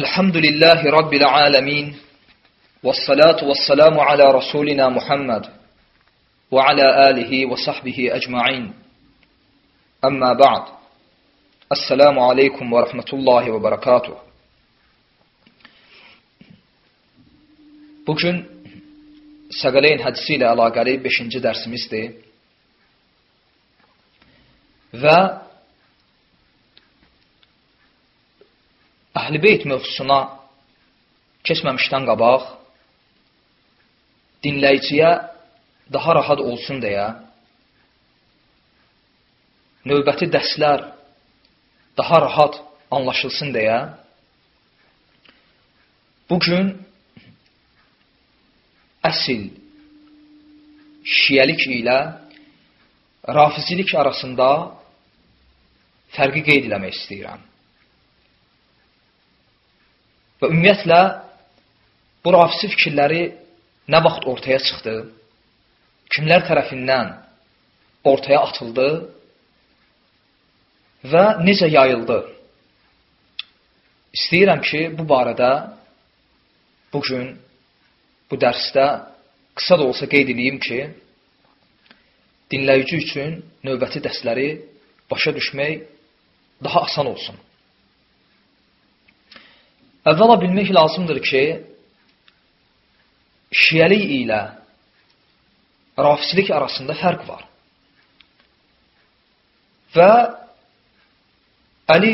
الحمد لله رب العالمين والصلاة والسلام على رسولنا محمد وعلى آله وصحبه أجمعين أما بعد السلام عليكم ورحمة الله وبركاته Bugün Səqələyn hədisi ilə əlaqəli 5-ci dərsimizdir. Və Əhl-i Beyt mövzusuna keçməmişdən qabaq dinləyiciyə daha rahat olsun deyə növbəti dərslər daha rahat anlaşılsın deyə bugün əsl şiyəlik ilə rafizilik arasında fərqi qeyd eləmək istəyirəm. Və ümumiyyətlə, bu rafisi fikirləri nə vaxt ortaya çıxdı, kimlər tərəfindən ortaya atıldı və necə yayıldı. İstəyirəm ki, bu barədə bugün bu dərsdə qısa da olsa qeyd edeyim ki, dinləyici üçün növbəti dərsləri başa düşmək daha asan olsun. Əvvəla bilmək lazımdır ki, şiəlik ilə rafisilik arasında fərq var. Və Əli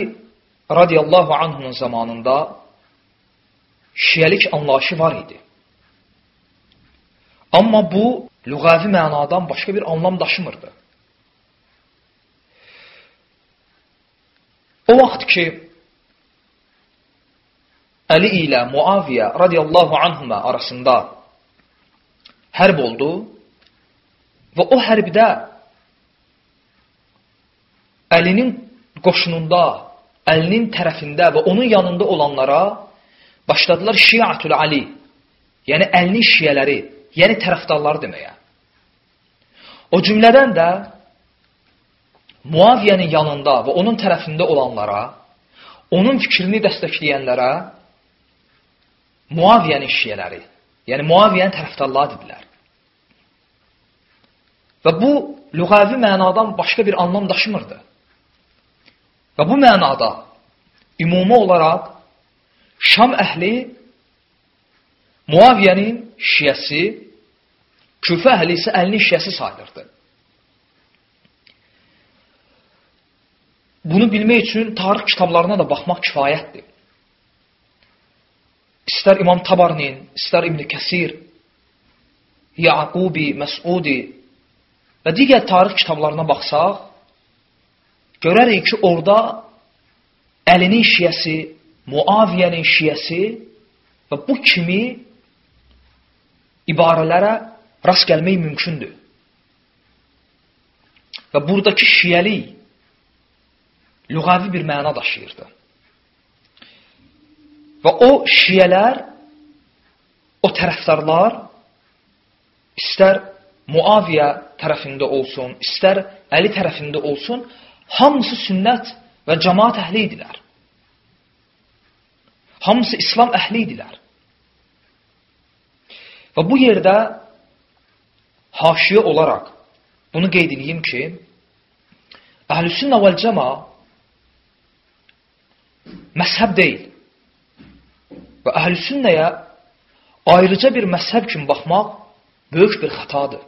radiyallahu anhunun zamanında şiəlik anlayışı var idi. Amma bu, lüğəvi mənadan başqa bir anlam daşımırdı. O vaxt ki, Əli ilə Muaviyə radiyallahu anhuma arasında hərb oldu və o hərbdə Əlinin qoşununda, Əlinin tərəfində və onun yanında olanlara başladılar Şiatul Ali, yəni Əlinin şiyələri, yəni tərəfdarları deməyə. O cümlədən də Muaviyənin yanında və onun tərəfində olanlara, onun fikrini dəstəkləyənlərə Muaviyənin şiyələri, yəni Muaviyənin tərəfdarları dedilər. Və bu, lüğəvi mənadan başqa bir anlam daşımırdı. Və bu mənada ümumi olaraq Şam əhli Muaviyənin şiyəsi, Küfə əhli isə əlinin şiyəsi sayılırdı. Bunu bilmək üçün tarix kitablarına da baxmaq kifayətdir istər İmam Tabarnin, istər İbn Kəsir, Yaqubi, Məsudi və digər tarix kitablarına baxsaq, görərik ki, orada Əlinin şiyəsi, Muaviyənin şiyəsi və bu kimi ibarələrə rast gəlmək mümkündür. Və buradakı şiyəlik lüğavi bir məna daşıyırdı. Və o şiyələr, o tərəfdarlar istər Muaviyə tərəfində olsun, istər Əli tərəfində olsun, hamısı sünnət və cəmaat əhli idilər. Hamısı İslam əhli idilər. Və bu yerdə haşiyə olaraq bunu qeyd edeyim ki, Əhlüsünnə vəl cəma məzhəb deyil. Və əhlüsünnəyə ayrıca bir məzhəb kimi baxmaq böyük bir xətadır.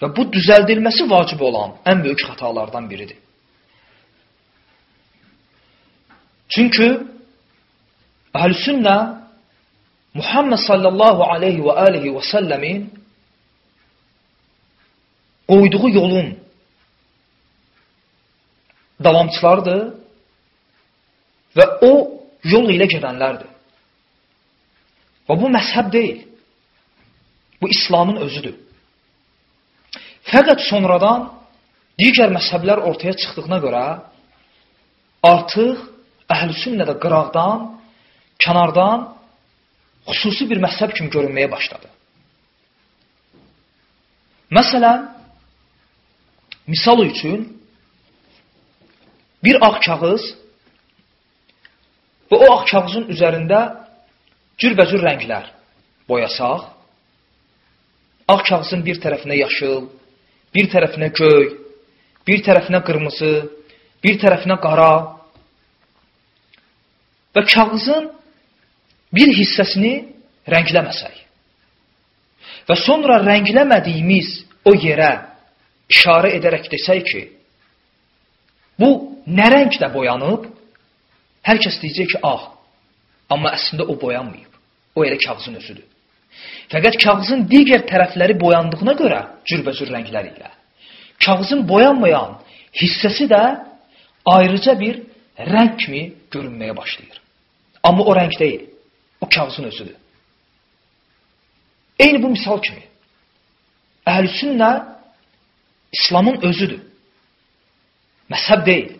Və bu düzəldilməsi vacib olan ən böyük xətalardan biridir. Çünki əhlüsünnə Muhammed sallallahu aleyhi və alihi və səlləmin qoyduğu yolun davamçılardır və o yol ilə gedənlərdir. Və bu məzhəb deyil. Bu İslamın özüdür. Fəqət sonradan digər məzhəblər ortaya çıxdığına görə artıq əhl-sünnədə qıraqdan, kənardan xüsusi bir məzhəb kimi görünməyə başladı. Məsələn, misal üçün bir ağ kağız və o ağ kağızın üzərində cürbəcür rənglər boyasaq, ağ kağızın bir tərəfinə yaşıl, bir tərəfinə göy, bir tərəfinə qırmızı, bir tərəfinə qara və kağızın bir hissəsini rəngləməsək və sonra rəngləmədiyimiz o yerə işarə edərək desək ki, bu nə rənglə boyanıb, hər kəs deyəcək ki, ağ. Amma əslində o boyanmayıb. O elə kağızın özüdür. Fəqət kağızın digər tərəfləri boyandığına görə cürbəcür rənglər ilə, kağızın boyanmayan hissəsi də ayrıca bir rəng kimi görünməyə başlayır. Amma o rəng deyil. O kağızın özüdür. Eyni bu misal kimi. Əhlüsünnə İslamın özüdür. Məzhəb deyil.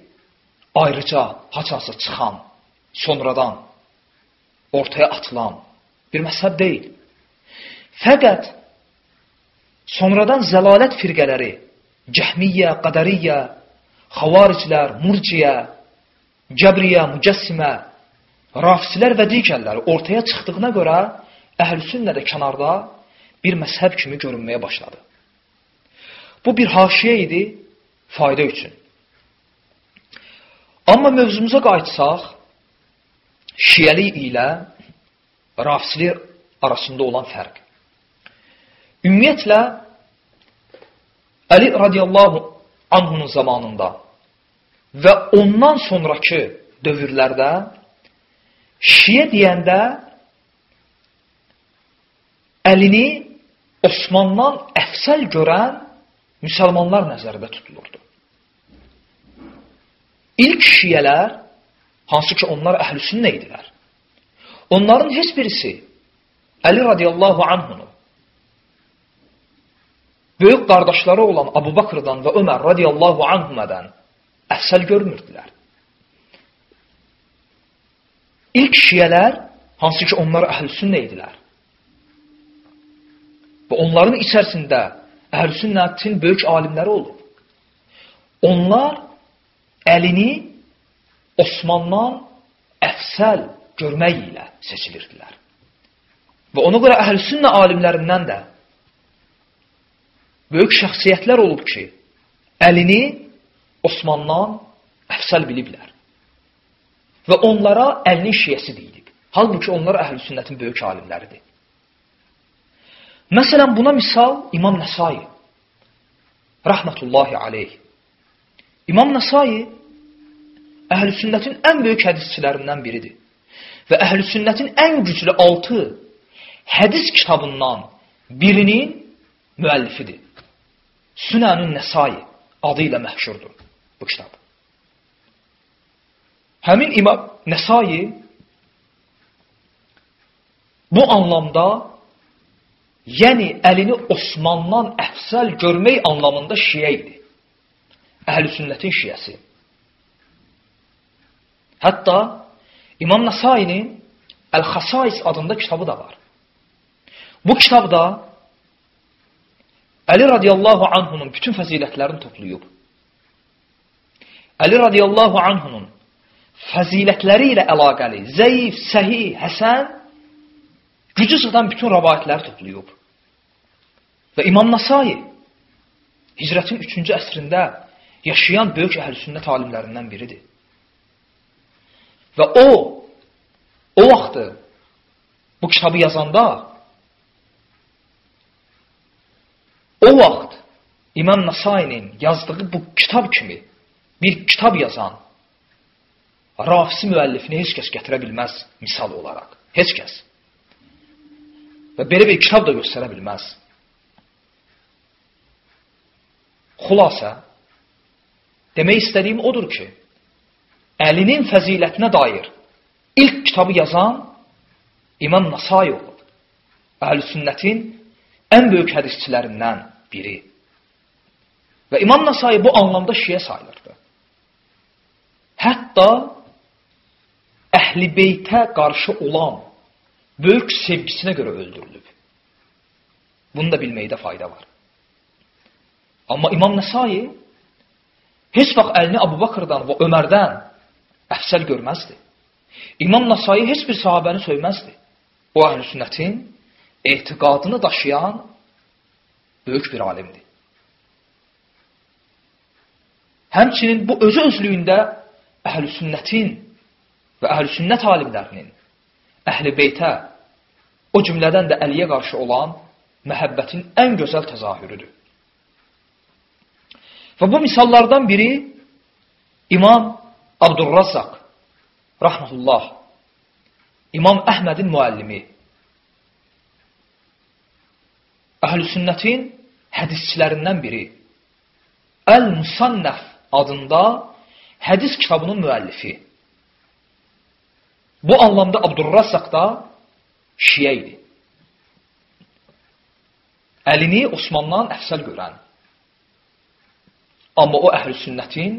Ayrıca haçansa çıxan, sonradan ortaya atılan bir məzhəb deyil. Fəqət sonradan zəlalət firqələri, cəhmiyyə, qədəriyyə, xavariclər, murciyə, cəbriyyə, mücəssimə, rafisilər və digərləri ortaya çıxdığına görə əhlüsünnə də kənarda bir məzhəb kimi görünməyə başladı. Bu bir haşiyə idi fayda üçün. Amma mövzumuza qayıtsaq, şiyəli ilə rafisli arasında olan fərq. Ümumiyyətlə, Əli radiyallahu anhunun zamanında və ondan sonraki dövrlərdə şiyə deyəndə əlini Osmandan əfsəl görən müsəlmanlar nəzərdə tutulurdu. İlk şiyələr, hansı ki onlar əhlüsünnə idilər, onların heç birisi Əli radiyallahu anhunu böyük qardaşları olan Abu Bakrdan və Ömər radiyallahu anhumədən əfsəl görmürdülər. İlk şiyələr, hansı ki onlar əhlüsünnə idilər, və onların içərisində əhlüsünnətin böyük alimləri olub. Onlar əlini Osmandan əfsəl görmək ilə seçilirdilər. Və ona görə əhlüsünnə alimlərindən də böyük şəxsiyyətlər olub ki, əlini Osmandan əfsəl biliblər. Və onlara əlinin şiyəsi deyilib. Halbuki onlar əhlüsünnətin böyük alimləridir. Məsələn, buna misal İmam Nəsai. Rəhmətullahi aleyh. İmam Nəsai əhlüsünnətin ən böyük hədisçilərindən biridir. Və əhlüsünnətin ən güclü altı hədis kitabından birinin müəllifidir. Sünənün Nəsai adı ilə məhşurdur bu kitab. Həmin İmam Nəsai bu anlamda yəni əlini Osmandan əfsəl görmək anlamında şiə idi. Əhl-i sünnətin şiəsi. Hətta İmam Nəsainin Əl-Xasais adında kitabı da var. Bu kitabda Əli radiyallahu anhunun bütün fəzilətlərini toplayıb. Əli radiyallahu anhunun fəzilətləri ilə əlaqəli zəif, səhih, həsən gücü çatan bütün rəvayətləri toplayıb. Və İmam Nasai hicrətin 3-cü əsrində yaşayan böyük əhl-sünnət alimlərindən biridir. Və o, o vaxtı bu kitabı yazanda o vaxt İmam Nasainin yazdığı bu kitab kimi bir kitab yazan rafisi müəllifini heç kəs gətirə bilməz misal olaraq. Heç kəs. Və belə bir kitab da göstərə bilməz. Xülasə, demək istədiyim odur ki, əlinin fəzilətinə dair ilk kitabı yazan İmam Nasai olub. Əhl-i sünnətin ən böyük hədisçilərindən biri. Və İmam Nasai bu anlamda şiyə sayılırdı. Hətta əhl-i beytə qarşı olan böyük sevgisinə görə öldürülüb. Bunu da bilməkdə fayda var. Amma İmam Nəsai heç vaxt əlini Abu Bakrdan və Ömərdən əfsəl görməzdi. İmam Nasai heç bir sahabəni söyməzdi. O əhl-i sünnətin etiqadını daşıyan böyük bir alimdir. Həmçinin bu özü özlüyündə əhl-i sünnətin və əhl-i sünnət alimlərinin əhl-i beytə, o cümlədən də Əliyə qarşı olan məhəbbətin ən gözəl təzahürüdür. Və bu misallardan biri İmam Abdurrazzaq rahmetullah İmam Əhmədin müəllimi Əhl-i sünnətin hədisçilərindən biri Əl-Musannəf adında hədis kitabının müəllifi. Bu anlamda Abdurrazzaq da şiə idi. Əlini Osmandan əfsəl görən. Amma o əhl-i sünnətin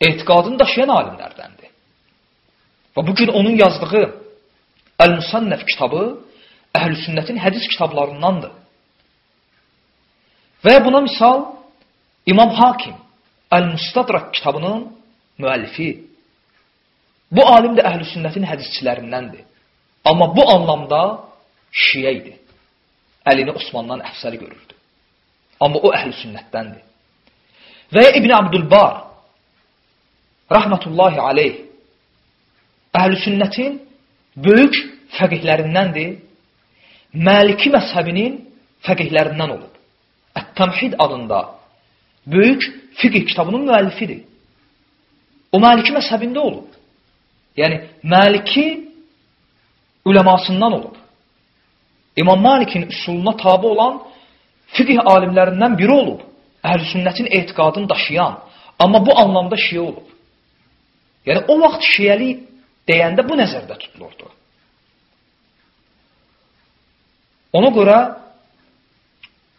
etiqadını daşıyan alimlərdəndir. Və bugün onun yazdığı Əl-Musannəf kitabı əhl-i sünnətin hədis kitablarındandır. Və buna misal İmam Hakim Əl-Mustadrak kitabının müəllifi. Bu alim də əhl-i sünnətin hədisçilərindəndir. Amma bu anlamda şiə idi. Əlini Osmandan əfsəli görürdü. Amma o əhl-i sünnətdəndir. Və ya İbn Abdülbar rahmetullahi aleyh əhl-i sünnətin böyük fəqihlərindəndir. Məliki məzhəbinin fəqihlərindən olub. Ət-Təmhid adında böyük fiqh kitabının müəllifidir. O Maliki məzhəbində olub. Yəni Maliki uləmasından olub. İmam Malikin üsuluna tabe olan fiqh alimlərindən biri olub. Əhl-i sünnətin etiqadını daşıyan, amma bu anlamda şiə olub. Yəni o vaxt şiəli deyəndə bu nəzərdə tutulurdu. Ona görə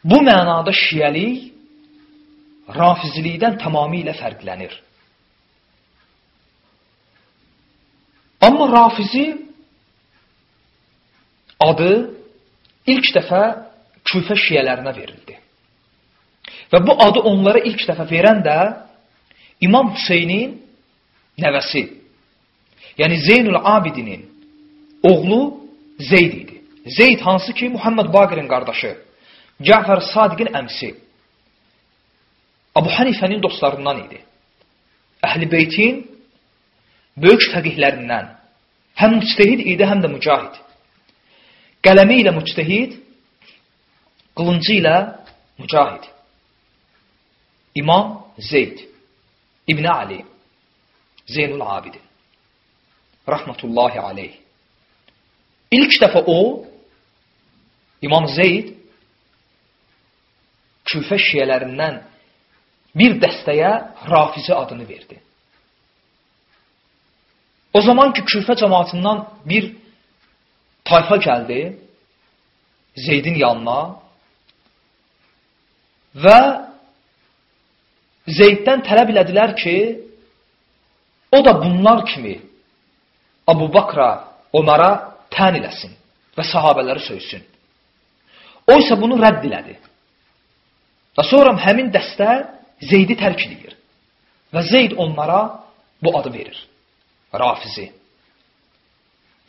bu mənada şiəlik rafizlikdən tamamilə fərqlənir. Amma rafizi adı ilk dəfə küfə şiyələrinə verildi. Və bu adı onlara ilk dəfə verən də İmam Hüseynin nəvəsi, yəni Zeynul Abidinin oğlu Zeyd idi. Zeyd hansı ki Muhammed Baqirin qardaşı, Cəfər Sadiqin əmsi. Abu Hanifənin dostlarından idi. Əhl-i Beytin böyük fəqihlərindən həm müctehid idi, həm də mücahid. Qələmi ilə müctehid, qılıncı ilə mücahid. İmam Zeyd İbn Ali Zeynul Abidin rahmetullahi aleyh. İlk dəfə o İmam Zeyd küfə şiyələrindən bir dəstəyə Rafizi adını verdi. O zaman ki, küfə cəmatından bir tayfa gəldi Zeydin yanına və Zeyddən tələb elədilər ki, o da bunlar kimi Abu Bakra, Omara tən eləsin və sahabələri söysün. O isə bunu rədd elədi. Və sonra həmin dəstə Zeydi tərk edir. Və Zeyd onlara bu adı verir. Rafizi.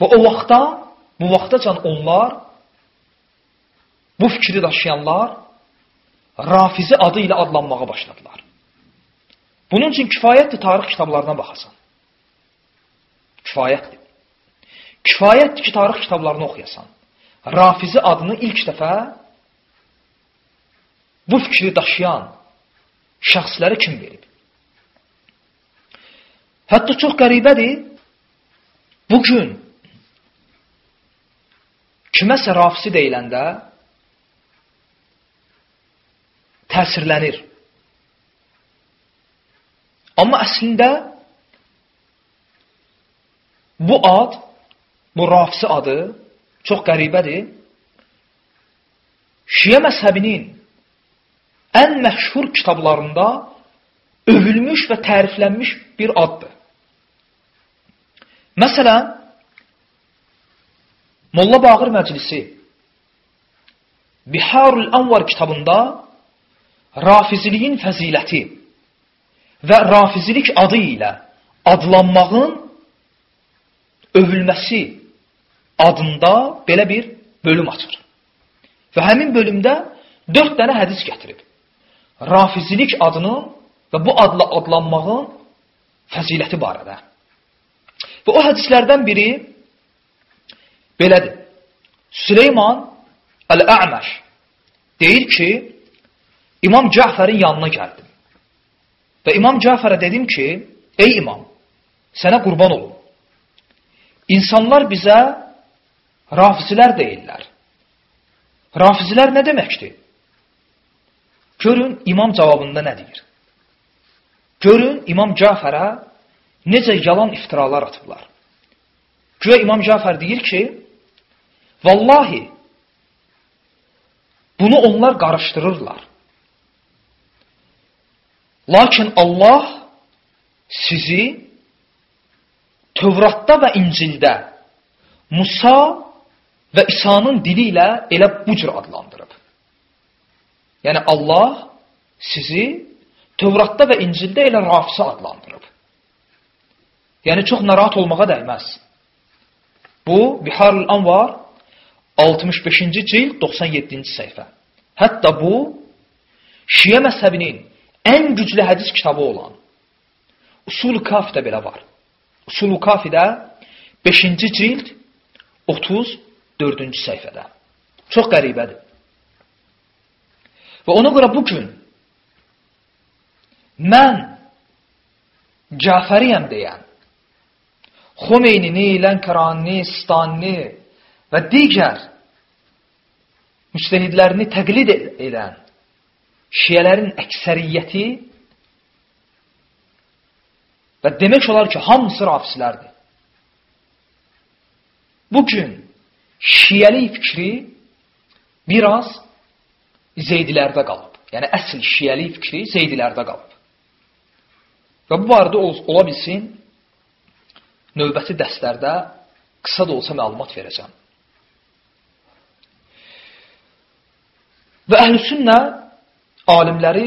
Və o vaxtda, bu vaxtacan onlar, bu fikri daşıyanlar Rafizi adı ilə adlanmağa başladılar. Bunun üçün kifayətdir tarix kitablarına baxasan. Kifayətdir. Kifayətdir ki, tarix kitablarını oxuyasan. Rafizi adını ilk dəfə bu fikri daşıyan şəxsləri kim verib? Hətta çox qəribədir, bugün kiməsə rafisi deyiləndə təsirlənir. Amma əslində bu ad, bu rafisi adı çox qəribədir. Şiə məzhəbinin ən məşhur kitablarında övülmüş və təriflənmiş bir addır. Məsələn, Molla Bağır Məclisi Biharul Anvar kitabında rafiziliyin fəziləti və rafizilik adı ilə adlanmağın övülməsi adında belə bir bölüm açır. Və həmin bölümdə 4 dənə hədis gətirib. Rafizilik adının və bu adla adlanmağın fəziləti barədə. Və o hədislərdən biri belədir. Süleyman Əl-Ə'məş deyir ki, İmam Cəfərin yanına gəldim. Və İmam Cəfərə dedim ki, ey imam, sənə qurban olum. İnsanlar bizə rafizilər deyirlər. Rafizilər nə deməkdir? Görün, imam cavabında nə deyir? Görün, İmam Cəfərə necə yalan iftiralar atıblar. Güya İmam Cəfər deyir ki, vallahi, bunu onlar qarışdırırlar. Lakin Allah sizi Tövratda və İncildə Musa və İsa'nın dili ilə elə bu cür adlandırıb. Yəni Allah sizi Tövratda və İncildə elə rafisi adlandırıb. Yəni çox narahat olmağa dəyməz. Bu Biharul Anvar 65-ci cild 97-ci səhifə. Hətta bu Şiə məzhəbinin ən güclü hədis kitabı olan Usul-u Kafidə belə var. Usul-u Kafidə 5-ci cild 34-cü səhifədə. Çox qəribədir. Və ona görə bugün mən Cəfəriyəm deyən Xomeynini, Lənkəranini, Stanini və digər müstəhidlərini təqlid edən şiyələrin əksəriyyəti və demək olar ki, hamısı rafislərdir. Bugün şiyəli fikri biraz zeydilərdə qalıb. Yəni, əsl şiyəli fikri zeydilərdə qalıb. Və bu barədə ola bilsin, növbəti dərslərdə qısa da olsa məlumat verəcəm. Və əhlüsünnə alimləri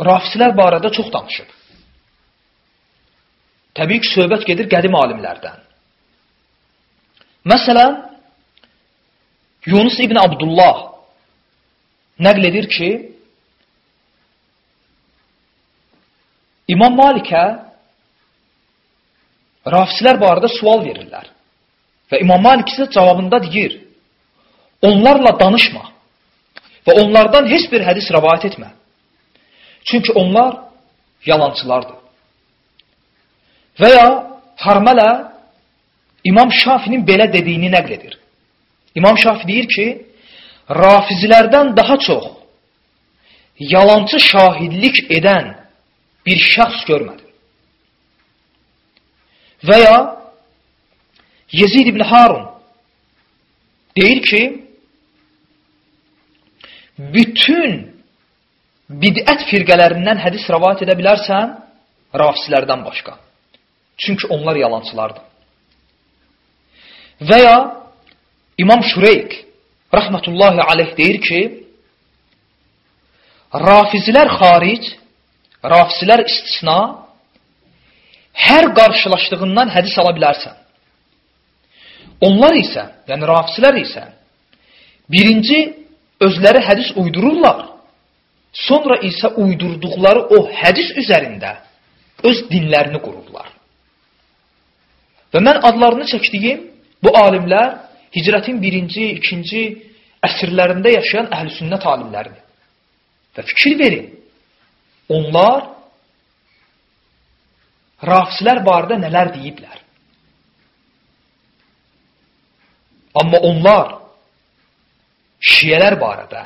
rafislər barədə çox danışıb. Təbii ki, söhbət gedir qədim alimlərdən. Məsələn, Yunus ibn Abdullah nəql edir ki, İmam Malikə rafislər barədə sual verirlər. Və İmam Malik isə cavabında deyir, onlarla danışma və onlardan heç bir hədis rəvayət etmə. Çünki onlar yalancılardır. Və ya Harmələ İmam Şafinin belə dediyini nəql edir. İmam Şafi deyir ki, rafizilərdən daha çox yalancı şahidlik edən bir şəxs görmədim. Və ya Yezid ibn Harun deyir ki, bütün bidət firqələrindən hədis rəvat edə bilərsən, rafislərdən başqa. Çünki onlar yalancılardır. Və ya İmam Şureyk rəhmətullahi aleyh deyir ki, rafizilər xaric, rafizilər istisna, hər qarşılaşdığından hədis ala bilərsən. Onlar isə, yəni rafisilər isə, birinci özləri hədis uydururlar, sonra isə uydurduqları o hədis üzərində öz dinlərini qururlar. Və mən adlarını çəkdiyim bu alimlər hicrətin birinci, ikinci əsrlərində yaşayan əhl-i sünnət alimləridir. Və fikir verin, onlar rafislər barədə nələr deyiblər. Amma onlar şiyələr barədə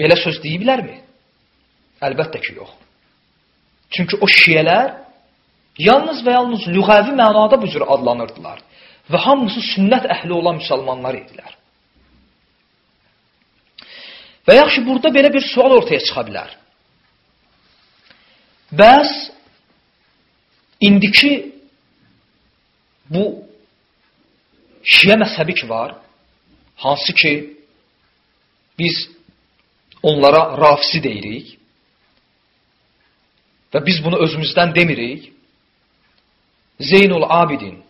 belə söz deyiblərmi? Əlbəttə ki, yox. Çünki o şiyələr yalnız və yalnız lüğəvi mənada bu cür adlanırdılar və hamısı sünnət əhli olan müsəlmanlar idilər. Və yaxşı, burada belə bir sual ortaya çıxa bilər. Bəs indiki bu şiə məzhəbi ki var, hansı ki biz onlara rafisi deyirik və biz bunu özümüzdən demirik, Zeynul Abidin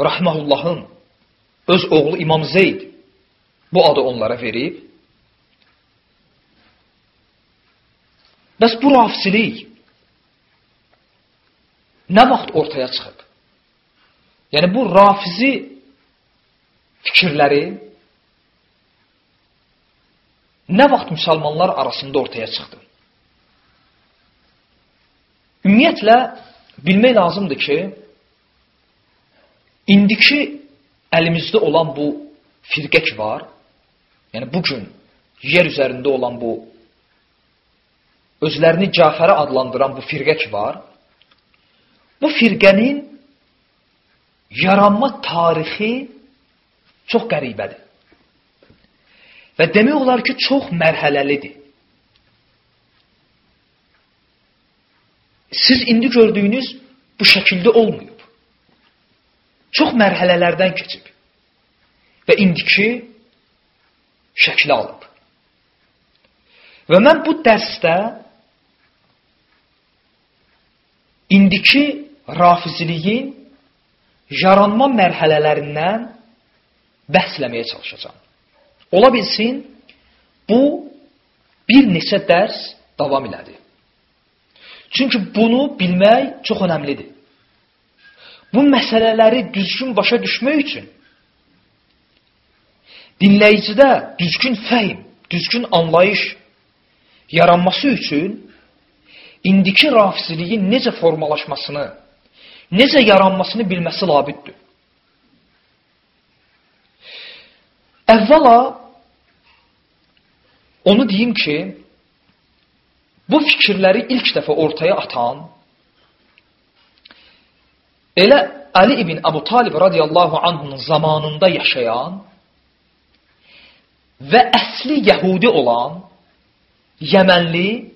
rahimehullahın öz oğlu İmam Zeyd bu adı onlara verib. Bəs bu rafisilik nə vaxt ortaya çıxıb? Yəni bu rafizi fikirləri nə vaxt müsəlmanlar arasında ortaya çıxdı? Ümumiyyətlə bilmək lazımdır ki, indiki əlimizdə olan bu firqə ki var, yəni bugün yer üzərində olan bu özlərini Cafərə adlandıran bu firqə ki var, bu firqənin yaranma tarixi çox qəribədir. Və demək olar ki, çox mərhələlidir. Siz indi gördüyünüz bu şəkildə olmayıb. Çox mərhələlərdən keçib. Və indiki şəkli alıb. Və mən bu dərsdə indiki rafiziliyin yaranma mərhələlərindən bəhsləməyə çalışacağam. Ola bilsin, bu bir neçə dərs davam elədi. Çünki bunu bilmək çox önəmlidir. Bu məsələləri düzgün başa düşmək üçün dinləyicidə düzgün fəhim, düzgün anlayış yaranması üçün indiki rafiziliyin necə formalaşmasını, necə yaranmasını bilməsi labiddir. Əvvəla onu deyim ki, bu fikirləri ilk dəfə ortaya atan elə Ali ibn Əbu Talib radiyallahu anhunun zamanında yaşayan və əsli yəhudi olan Yəmənli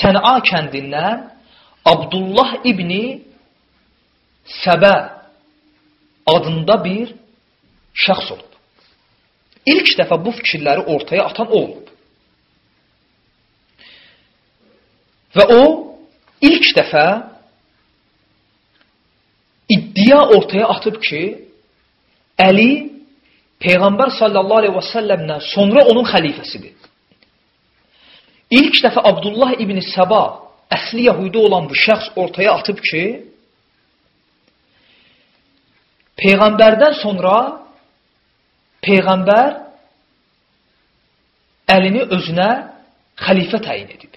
Sən'a kəndindən Abdullah ibni Səbə adında bir şəxs olub. İlk dəfə bu fikirləri ortaya atan o olub. Və o ilk dəfə iddia ortaya atıb ki, Əli Peyğəmbər sallallahu aleyhi və səlləmdən sonra onun xəlifəsidir. İlk dəfə Abdullah ibn Səba, əsli yəhudi olan bu şəxs ortaya atıb ki, Peyğəmbərdən sonra Peyğəmbər əlini özünə xəlifə təyin edib.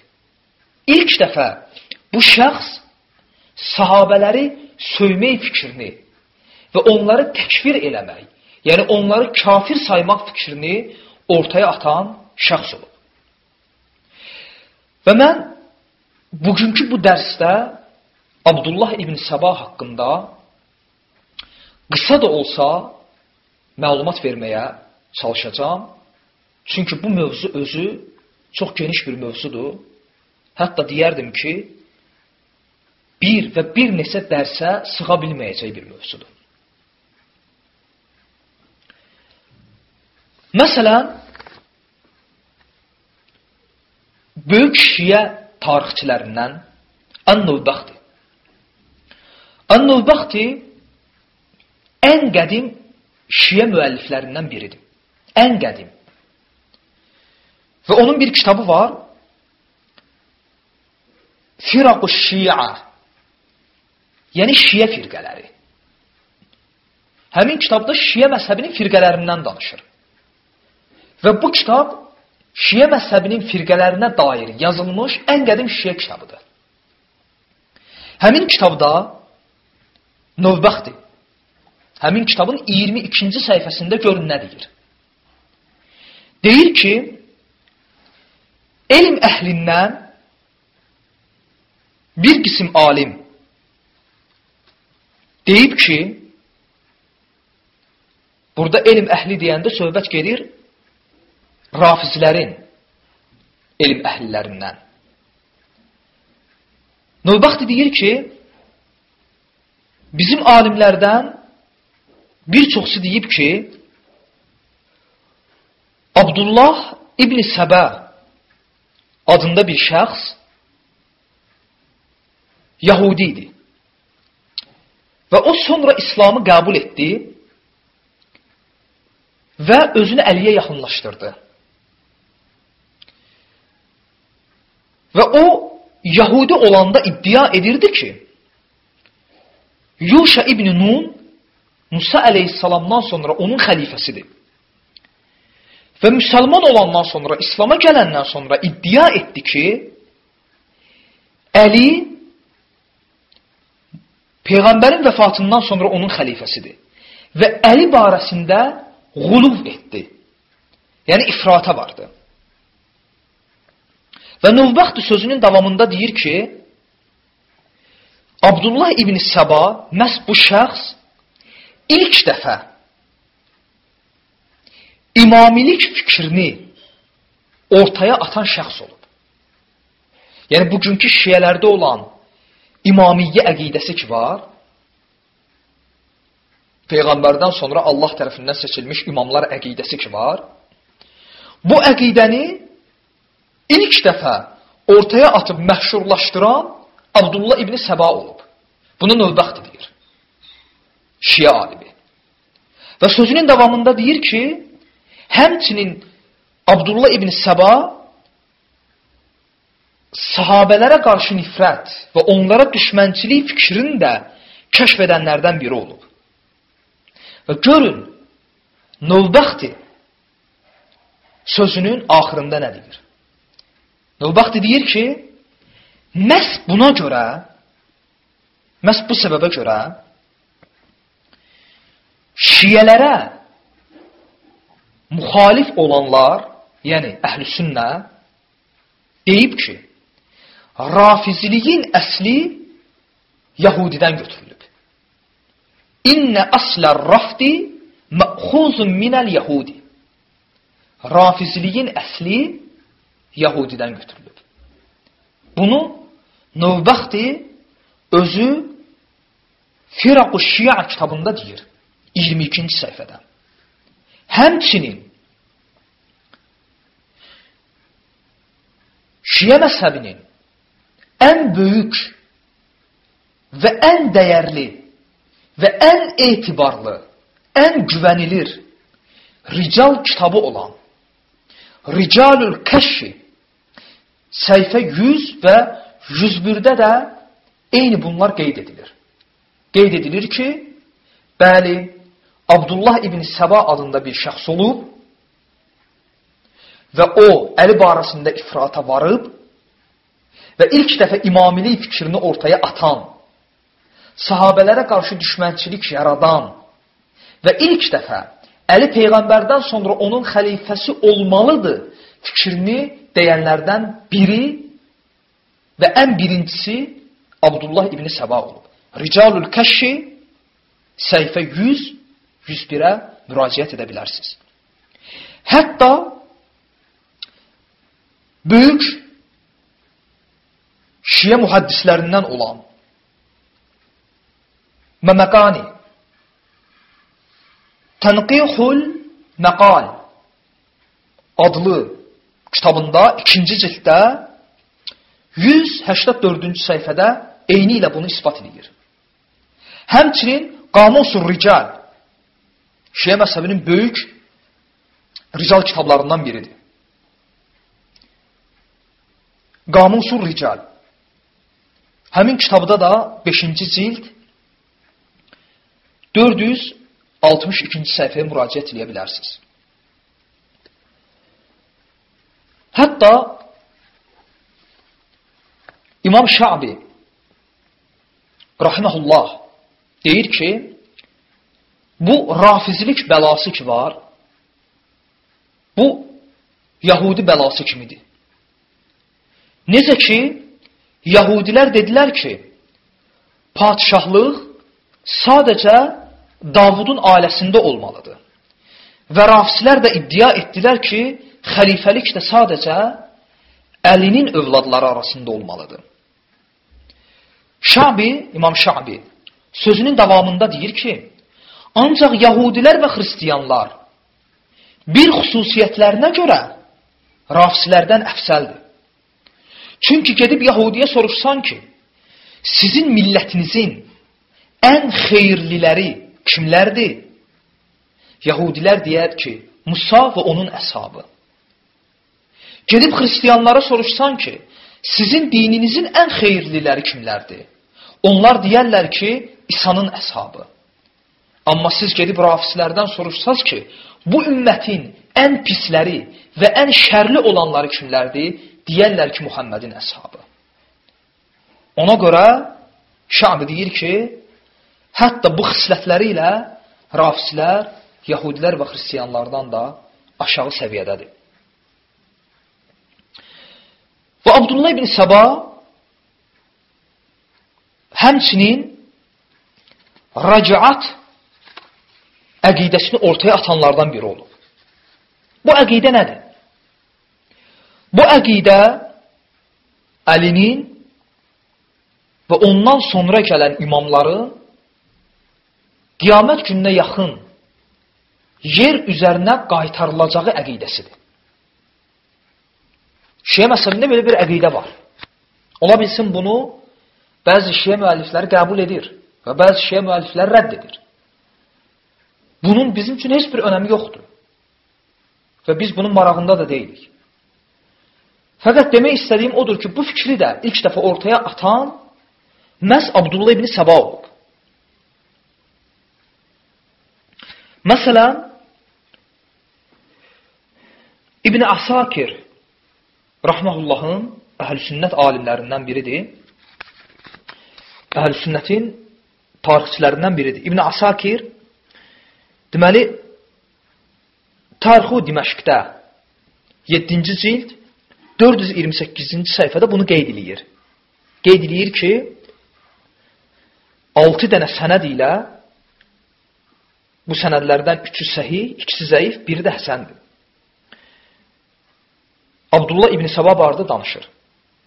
İlk dəfə bu şəxs sahabələri söymək fikrini və onları təkfir eləmək, yəni onları kafir saymaq fikrini ortaya atan şəxs olub. Və mən bugünkü bu dərsdə Abdullah ibn Səbah haqqında qısa da olsa məlumat verməyə çalışacağam. Çünki bu mövzu özü çox geniş bir mövzudur. Hətta deyərdim ki, bir və bir neçə dərsə sığa bilməyəcək bir mövzudur. Məsələn, böyük şiə tarixçilərindən An-Nulbəxti. An-Nulbəxti ən qədim şiə müəlliflərindən biridir. Ən qədim. Və onun bir kitabı var. Firaqu Şi'a. Yəni şiə firqələri. Həmin kitabda şiə məzhəbinin firqələrindən danışır. Və bu kitab şiə məzhəbinin firqələrinə dair yazılmış ən qədim şiə kitabıdır. Həmin kitabda Növbəxtdir. Həmin kitabın 22-ci səhifəsində görün nə deyir. Deyir ki, elm əhlindən bir qisim alim deyib ki, burada elm əhli deyəndə söhbət gedir rafizlərin elm əhlilərindən. Növbəxti deyir ki, bizim alimlərdən bir çoxsu deyib ki, Abdullah İbn Səbə adında bir şəxs Yahudi idi. və o sonra İslamı qəbul etdi və özünü Əliyə yaxınlaşdırdı. Və o Yahudi olanda iddia edirdi ki, Yuşa ibn Nun Musa əleyhissalamdan sonra onun xəlifəsidir. Və müsəlman olandan sonra, İslama gələndən sonra iddia etdi ki, Əli Peyğəmbərin vəfatından sonra onun xəlifəsidir. Və Əli barəsində quluv etdi. Yəni ifrata vardı. Və Növbəxtü sözünün davamında deyir ki, Abdullah ibn Səba məhz bu şəxs ilk dəfə imamilik fikrini ortaya atan şəxs olub. Yəni, bugünkü şiyələrdə olan imamiyyə əqidəsi ki var, Peyğəmbərdən sonra Allah tərəfindən seçilmiş imamlar əqidəsi ki var, bu əqidəni ilk dəfə ortaya atıb məşhurlaşdıran Abdullah ibn Səba olub. Bunu növbəxt deyir. Şiə alimi. Və sözünün davamında deyir ki, həmçinin Abdullah ibn Səba sahabələrə qarşı nifrət və onlara düşmənçilik fikrini də kəşf edənlərdən biri olub. Və görün, növbəxti sözünün axırında nə deyir? Növbəxti deyir ki, məhz buna görə, məhz bu səbəbə görə şiyələrə müxalif olanlar, yəni əhlüsünnə deyib ki, rafiziliyin əsli Yahudidən götürülüb. İnnə əslər rafdi məxuzun minəl Yahudi. Rafiziliyin əsli Yahudidən götürülüb. Bunu Növbəxti özü Firaq-ı Şia kitabında deyir. 22-ci səhifədə. Həmçinin Şiə məzhəbinin ən böyük və ən dəyərli və ən etibarlı, ən güvənilir rical kitabı olan Ricalül Kəşfi səhifə 100 və 101-də də eyni bunlar qeyd edilir. Qeyd edilir ki, bəli, Abdullah ibn Səba adında bir şəxs olub və o Əli barəsində ifrata varıb və ilk dəfə imamilik fikrini ortaya atan, sahabələrə qarşı düşmənçilik yaradan və ilk dəfə Əli Peyğəmbərdən sonra onun xəlifəsi olmalıdır fikrini deyənlərdən biri və ən birincisi Abdullah ibn Səba olub. Ricalül Kəşşi səhifə 100 101-ə müraciət edə bilərsiniz. Hətta böyük şiə mühəddislərindən olan Məməqani Tənqihul Məqal adlı kitabında ikinci cilddə 184-cü səhifədə eyni ilə bunu ispat edir. Həmçinin Qamusul Rical Şiə məzhəbinin böyük rical kitablarından biridir. Qamusul Rical Həmin kitabda da 5-ci cild 462-ci səhifəyə müraciət edə bilərsiniz. Hətta İmam Şabi rahiməhullah deyir ki, bu rafizlik bəlası ki var, bu Yahudi bəlası kimidir. Necə ki, Yahudilər dedilər ki, padişahlıq sadəcə Davudun ailəsində olmalıdır. Və rafislər də iddia etdilər ki, xəlifəlik də sadəcə Əlinin övladları arasında olmalıdır. Şabi, İmam Şabi sözünün davamında deyir ki, ancaq Yahudilər və Xristiyanlar bir xüsusiyyətlərinə görə rafislərdən əfsəldir. Çünki gedib Yahudiyə soruşsan ki, sizin millətinizin ən xeyirliləri kimlərdir? Yahudilər deyər ki, Musa və onun əshabı. Gedib xristiyanlara soruşsan ki, sizin dininizin ən xeyirliləri kimlərdir? Onlar deyərlər ki, İsa'nın əshabı. Amma siz gedib rafislərdən soruşsaz ki, bu ümmətin ən pisləri və ən şərli olanları kimlərdir? Deyərlər ki, Muhammedin əshabı. Ona görə Şabi deyir ki, hətta bu xislətləri ilə rafislər, yahudilər və xristiyanlardan da aşağı səviyyədədir. Və Abdullah ibn Səba həmçinin raciat əqidəsini ortaya atanlardan biri olub. Bu əqidə nədir? Bu əqidə Əlinin və ondan sonra gələn imamların qiyamət gününə yaxın yer üzərinə qaytarılacağı əqidəsidir. Şiə məsəlində belə bir əqidə var. Ola bilsin bunu bəzi şiə müəllifləri qəbul edir və bəzi şiə müəllifləri rədd edir. Bunun bizim üçün heç bir önəmi yoxdur. Və biz bunun marağında da deyilik. Fəqət demək istədiyim odur ki, bu fikri də ilk dəfə ortaya atan məhz Abdullah ibn Səba olub. Məsələn, İbn Asakir Rahməhullahın əhl-sünnət alimlərindən biridir. Əhl-sünnətin tarixçilərindən biridir. İbn Asakir deməli Tarixu Diməşqdə 7-ci cild 428-ci səhifədə bunu qeyd eləyir. Qeyd eləyir ki, 6 dənə sənəd ilə bu sənədlərdən 3-ü səhih, ikisi zəif, biri də həsəndir. Abdullah İbn Səba barədə danışır.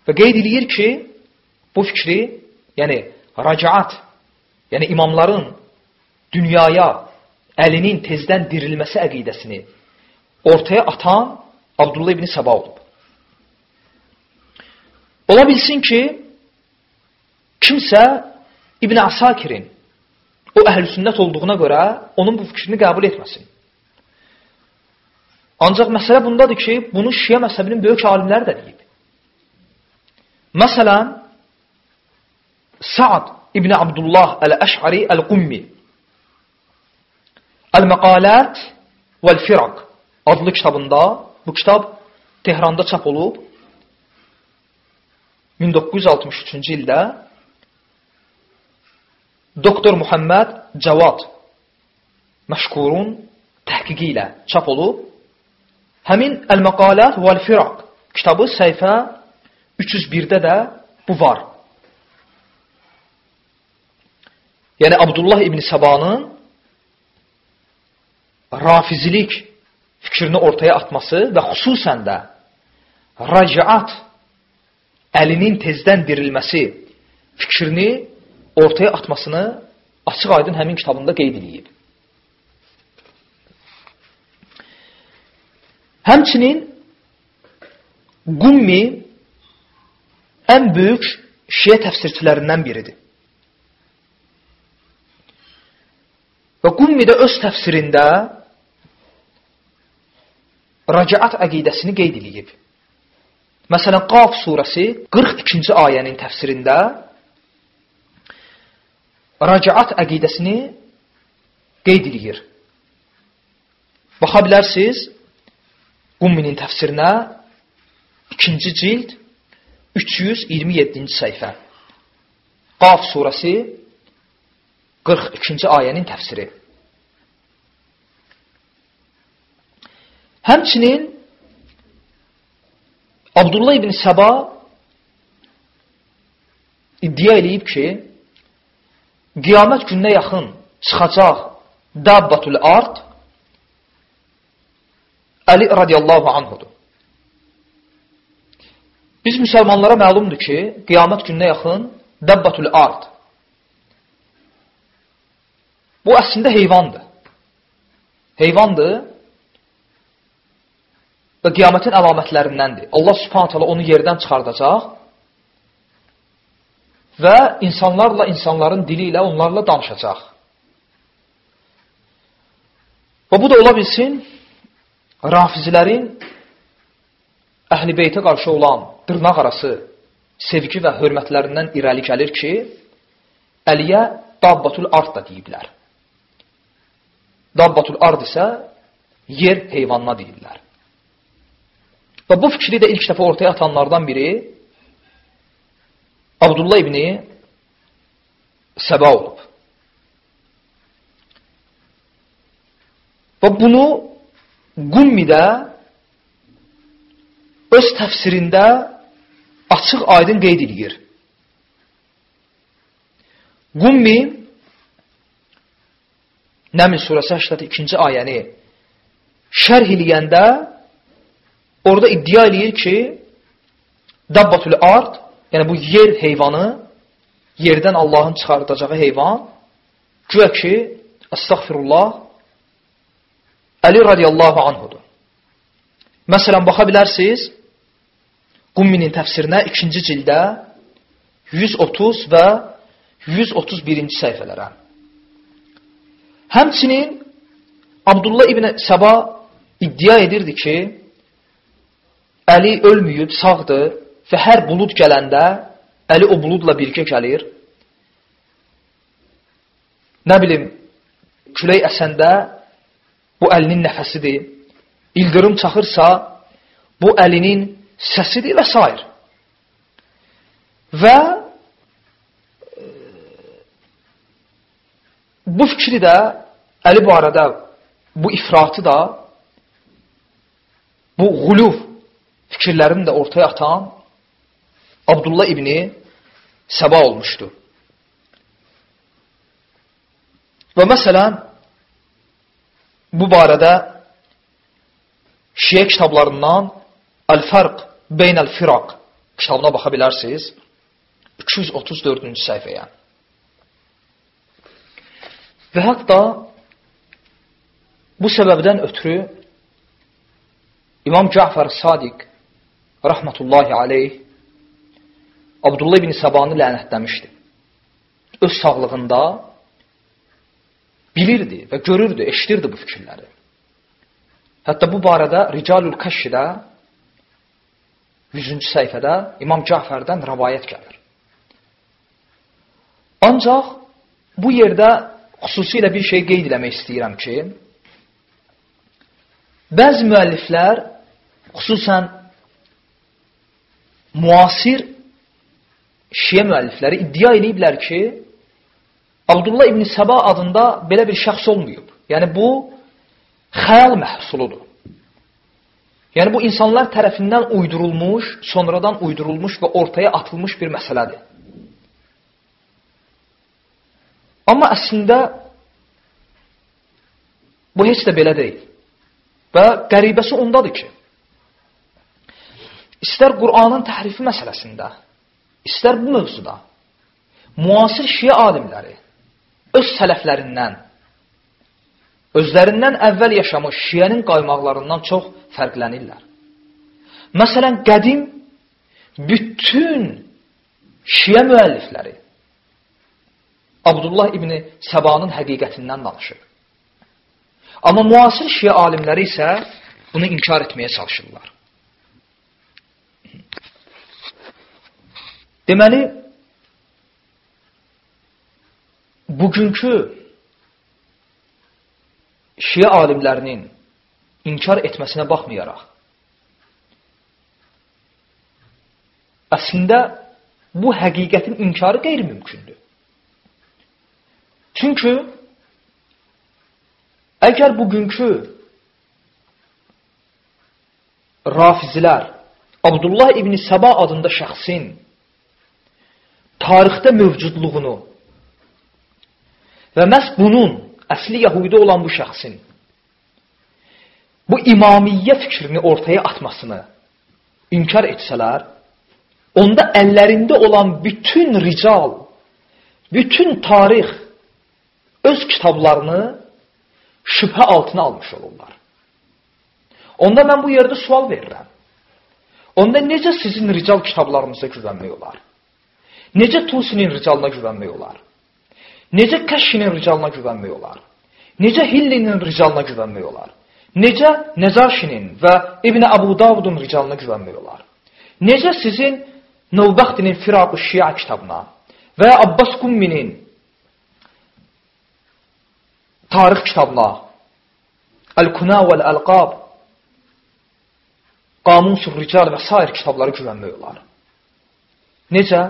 Və qeyd edir ki, bu fikri, yəni racaat, yəni imamların dünyaya əlinin tezdən dirilməsi əqidəsini ortaya atan Abdullah İbn Səba olub. Ola bilsin ki, kimsə İbn Asakirin o əhl-sünnət olduğuna görə onun bu fikrini qəbul etməsin. Ancaq məsələ bundadır ki, bunu Şiə məzhəbinin böyük alimləri də deyib. Məsələn, Sa'd ibn Abdullah Əl-Əş'ari Əl-Qummi Əl-Məqalət vəl-Firaq adlı kitabında, bu kitab Tehranda çap olub 1963-cü ildə Doktor Muhammed Cavad məşkurun təhqiqi ilə çap olub Həmin Əl-Məqalət vəl-Firaq kitabı səhifə 301-də də bu var. Yəni Abdullah ibn Səbanın rafizilik fikrini ortaya atması və xüsusən də raciat əlinin tezdən dirilməsi fikrini ortaya atmasını açıq aydın həmin kitabında qeyd edib. Həmçinin Qummi ən böyük şiə təfsirçilərindən biridir. Və Qummi də öz təfsirində racaat əqidəsini qeyd edib. Məsələn, Qaf surəsi 42-ci ayənin təfsirində racaat əqidəsini qeyd edir. Baxa bilərsiniz, Qumminin təfsirinə 2-ci cild 327-ci səhifə. Qaf surəsi 42-ci ayənin təfsiri. Həmçinin Abdullah ibn Səba iddia eləyib ki, qiyamət gününə yaxın çıxacaq Dabbatul Ard Əli radiyallahu anhudur. Biz müsəlmanlara məlumdur ki, qiyamət gününə yaxın Dəbbatul ard. Bu əslində heyvandır. Heyvandır və qiyamətin əlamətlərindəndir. Allah subhanət hala onu yerdən çıxardacaq və insanlarla insanların dili ilə onlarla danışacaq. Və bu da ola bilsin, rafizilərin əhl-i beytə qarşı olan dırnaq arası sevgi və hörmətlərindən irəli gəlir ki, Əliyə Dabbatul Ard da deyiblər. Dabbatul Ard isə yer heyvanına deyirlər. Və bu fikri də ilk dəfə ortaya atanlardan biri Abdullah ibni Səba olub. Və bunu Qummidə öz təfsirində açıq aydın qeyd edir. Qummi Nəml surəsi 82-ci ayəni şərh eləyəndə orada iddia eləyir ki, Dabbatul ard, yəni bu yer heyvanı, yerdən Allahın çıxardacağı heyvan, güya ki, əstəğfirullah, Əli radiyallahu anhudur. Məsələn, baxa bilərsiniz, Qumminin təfsirinə ikinci cildə 130 və 131-ci səhifələrə. Həmçinin Abdullah ibn Səba iddia edirdi ki, Əli ölməyib, sağdır və hər bulud gələndə Əli o buludla birgə gəlir. Nə bilim, külək əsəndə bu Əlinin nəfəsidir. İldırım çaxırsa, bu Əlinin səsidir və s. Və e, bu fikri də Əli barədə bu ifratı da bu quluv fikirlərini də ortaya atan Abdullah ibni Səba olmuşdu. Və məsələn, bu barədə şiə kitablarından Əl-Fərq Beynəl-Firaq kitabına baxa bilərsiniz. 234-cü səhifəyə. Və hətta bu səbəbdən ötürü İmam Cəfər Sadiq rahmetullahi aleyh Abdullah ibn Səbanı lənətləmişdi. Öz sağlığında bilirdi və görürdü, eşitirdi bu fikirləri. Hətta bu barədə Ricalül Kəşşidə 100-cü səhifədə İmam Cəfərdən rəvayət gəlir. Ancaq bu yerdə xüsusilə bir şey qeyd eləmək istəyirəm ki, bəzi müəlliflər, xüsusən müasir şiə müəllifləri iddia ediblər ki, Abdullah ibn Səba adında belə bir şəxs olmayıb. Yəni, bu xəyal məhsuludur. Yəni, bu insanlar tərəfindən uydurulmuş, sonradan uydurulmuş və ortaya atılmış bir məsələdir. Amma əslində bu heç də belə deyil. Və qəribəsi ondadır ki, istər Qur'anın təhrifi məsələsində, istər bu mövzuda müasir şiə alimləri öz sələflərindən, özlərindən əvvəl yaşamış şiənin qaymaqlarından çox fərqlənirlər. Məsələn, qədim bütün şiə müəllifləri Abdullah ibn Səbanın həqiqətindən danışır. Amma müasir şiə alimləri isə bunu inkar etməyə çalışırlar. Deməli, bugünkü şiə alimlərinin inkar etməsinə baxmayaraq, əslində bu həqiqətin inkarı qeyri-mümkündür. Çünki əgər bugünkü rafizlər Abdullah ibn Səba adında şəxsin tarixdə mövcudluğunu və məhz bunun əsli yəhudi olan bu şəxsin bu imamiyyə fikrini ortaya atmasını inkar etsələr, onda əllərində olan bütün rical, bütün tarix öz kitablarını şübhə altına almış olurlar. Onda mən bu yerdə sual verirəm. Onda necə sizin rical kitablarınıza güvənmək olar? Necə Tusinin ricalına güvənmək olar? Necə Kəşşinin ricalına güvənmək olar? Necə Hillinin ricalına güvənmək olar? Necə Nəzaşinin və İbn Əbu Davudun ricalına güvənmək olar? Necə sizin Növbəxtinin Firaq-ı Şia kitabına və ya Abbas Qumminin tarix kitabına Əl-Kuna vəl-Əlqab Qamusul Rical və s. kitablara güvənmək olar. Necə?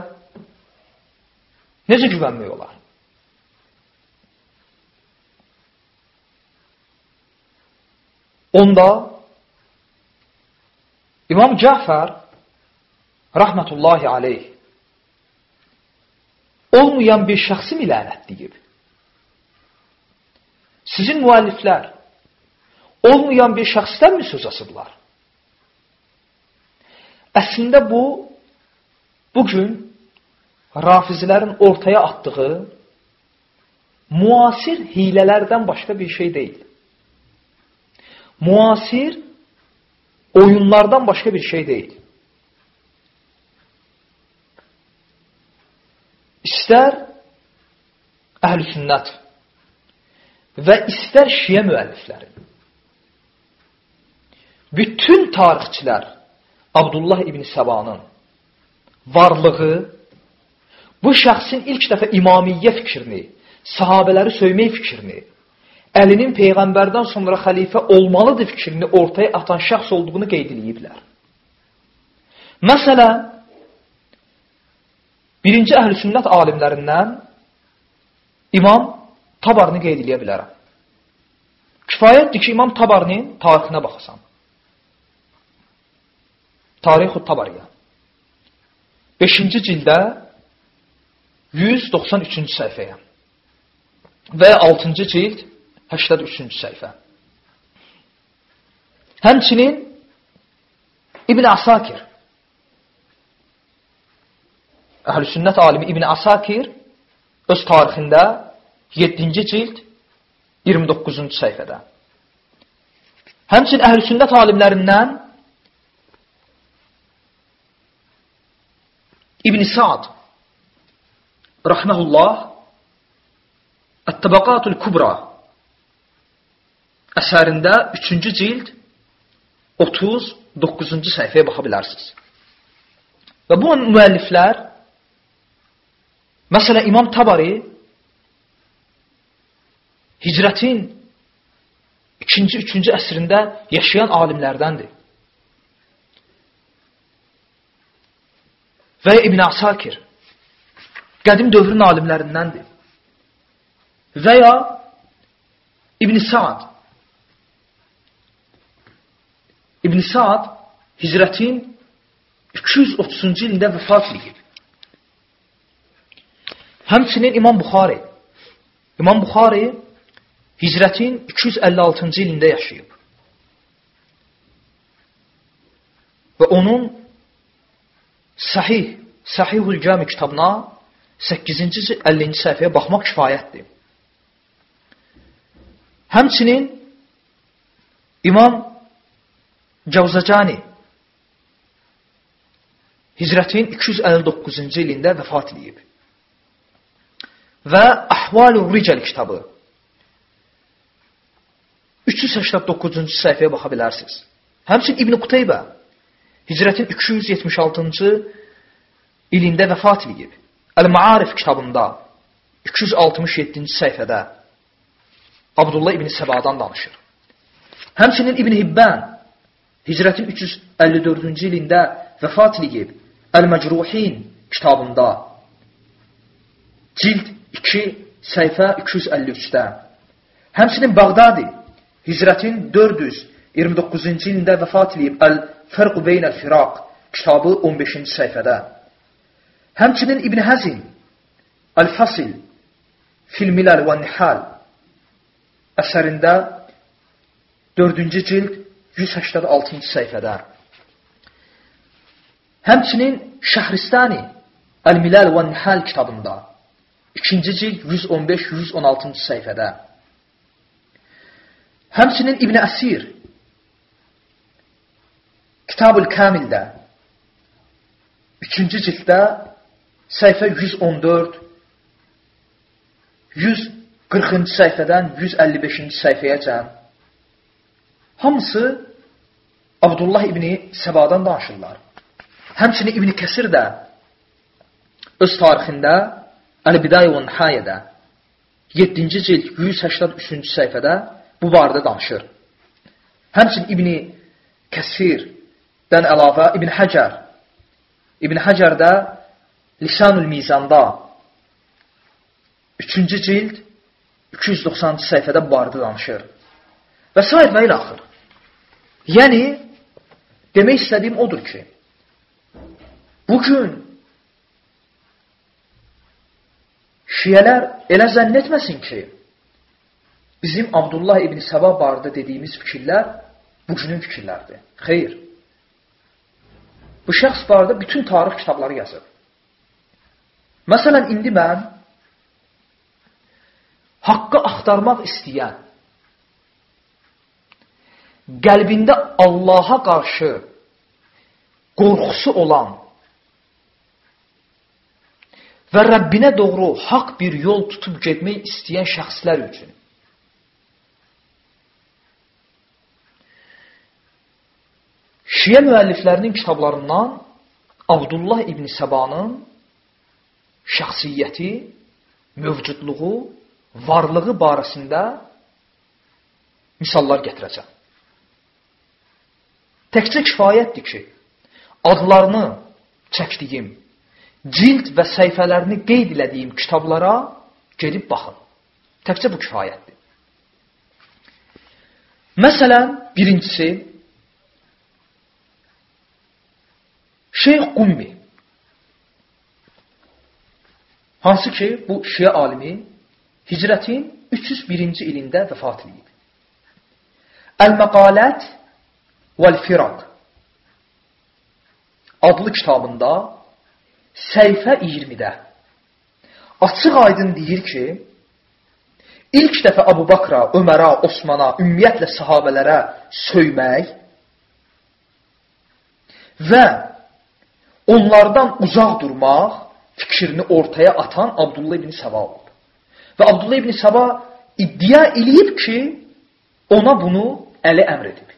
Necə güvənmək olar? Onda İmam Cəfər rahmetullahi aleyh olmayan bir şəxsi mi lənətləyib? Sizin müəlliflər olmayan bir şəxsdən mi söz asıblar? Əslində bu, bugün rafizilərin ortaya atdığı müasir hilələrdən başqa bir şey deyil. Müasir oyunlardan başqa bir şey deyil. İstər əhl-i sünnət və istər şiə müəllifləri. Bütün tarixçilər Abdullah ibn Səbanın varlığı bu şəxsin ilk dəfə imamiyyə fikrini, sahabələri söymək fikrini, Əlinin Peyğəmbərdən sonra xəlifə olmalıdır fikrini ortaya atan şəxs olduğunu qeyd ediblər. Məsələn, birinci əhl-i sünnət alimlərindən İmam Tabarını qeyd edə bilərəm. Kifayətdir ki, İmam Tabarinin tarixinə baxasan. Tarixu Tabariya. 5-ci cildə 193-cü səhifəyə və 6-cı cild 83-cü səhifə. Həmçinin İbn Asakir Əhl-i sünnət alimi İbn Asakir öz tarixində 7-ci cild 29-cu səhifədə. Həmçin əhl-i sünnət alimlərindən İbn Sa'd rahmehullah Ət-Tabaqatul Kubra əsərində 3-cü cild 39-cu səhifəyə baxa bilərsiniz. Və bu müəlliflər məsələn İmam Tabari hicrətin 2-ci, 3-cü əsrində yaşayan alimlərdəndir. Və İbn Asakir qədim dövrün alimlərindəndir. Və ya İbn Sa'd İbn Sa'd hicrətin 230-cu ilində vəfat edib. Həmçinin İmam Buxari İmam Buxari hicrətin 256-cı ilində yaşayıb. Və onun Sahih, Sahihul Cami kitabına 8-ci 50-ci səhifəyə baxmaq kifayətdir. Həmçinin İmam Cavzacani hicrətin 259-cu ilində vəfat edib. Və Əhval-ı Ricəl kitabı 389-cu səhifəyə baxa bilərsiniz. Həmçin İbn Quteybə hicrətin 276-cı ilində vəfat edib. Əl-Maarif kitabında 267-ci səhifədə Abdullah ibn Səbadan danışır. Həmçinin İbn Hibbən hicrətin 354-cü ilində vəfat edib. Əl-Məcruhin kitabında cild 2 səhifə 253-də. Həmçinin Bağdadi hicrətin 429-cu ilində vəfat edib. Əl-Fərqu Beynəl-Firaq kitabı 15-ci səhifədə. Həmçinin İbn Həzin Əl-Fasil Fil-Milal və Nihal əsərində 4-cü cild 186-cı səhifədə. Həmçinin Şəhristani Əl-Milal və Nihal kitabında 2-ci cild 115-116-cı səhifədə. Həmçinin İbn Əsir Kitab-ül Kamildə 3-cü cilddə səhifə 114, 140-cı səhifədən 155-ci səhifəyəcən hamısı Abdullah ibni Səbadan danışırlar. Həmçinin İbn Kəsir də öz tarixində Əl-Bidayə və Nihayədə 7-ci cild 183-cü səhifədə bu barədə danışır. Həmçinin İbn Kəsirdən əlavə İbn Həcər İbn Həcər də Lisanul Mizanda 3-cü cild 290-cı səhifədə bu barədə danışır. Və s. və ilə axır. Yəni, demək istədiyim odur ki, bugün şiyələr elə zənn etməsin ki, bizim Abdullah ibn Səba barədə dediyimiz fikirlər bugünün fikirlərdir. Xeyr. Bu şəxs barədə bütün tarix kitabları yazıb. Məsələn, indi mən haqqı axtarmaq istəyən, qəlbində Allaha qarşı qorxusu olan və Rəbbinə doğru haqq bir yol tutub getmək istəyən şəxslər üçün Şiə müəlliflərinin kitablarından Abdullah ibn Səbanın şəxsiyyəti, mövcudluğu, varlığı barəsində misallar gətirəcəm. Təkcə kifayətdir ki, adlarını çəkdiyim, cild və səhifələrini qeyd elədiyim kitablara gedib baxın. Təkcə bu kifayətdir. Məsələn, birincisi, Şeyx Qummi Hansı ki, bu şiə alimi hicrətin 301-ci ilində vəfat edib. Əl-Məqalət vəl-Firaq adlı kitabında səhifə 20-də açıq aydın deyir ki, ilk dəfə Abu Bakra, Ömərə, Osmana, ümumiyyətlə sahabələrə söymək və onlardan uzaq durmaq fikrini ortaya atan Abdullah ibn Səba olub. Və Abdullah ibn Səba iddia eləyib ki, ona bunu Əli əmr edib.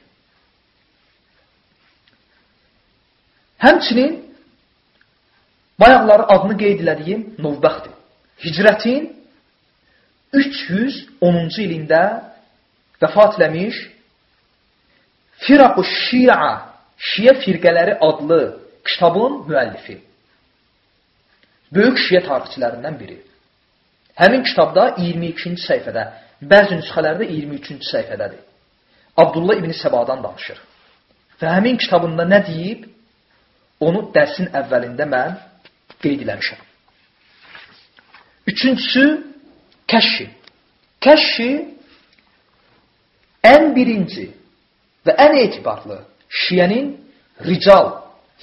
Həmçinin bayaqları adını qeyd elədiyim Novbəxtdir. Hicrətin 310-cu ilində vəfat eləmiş Firaq-ı Şia, Şiə firqələri adlı kitabın müəllifi. Böyük şiə tarixçilərindən biri. Həmin kitabda 22-ci səhifədə, bəzi nüsxələrdə 23-cü səhifədədir. Abdullah ibn Səbadan danışır. Və həmin kitabında nə deyib? Onu dərsin əvvəlində mən qeyd eləmişəm. Üçüncüsü, kəşşi. Kəşşi ən birinci və ən etibarlı şiyənin rical,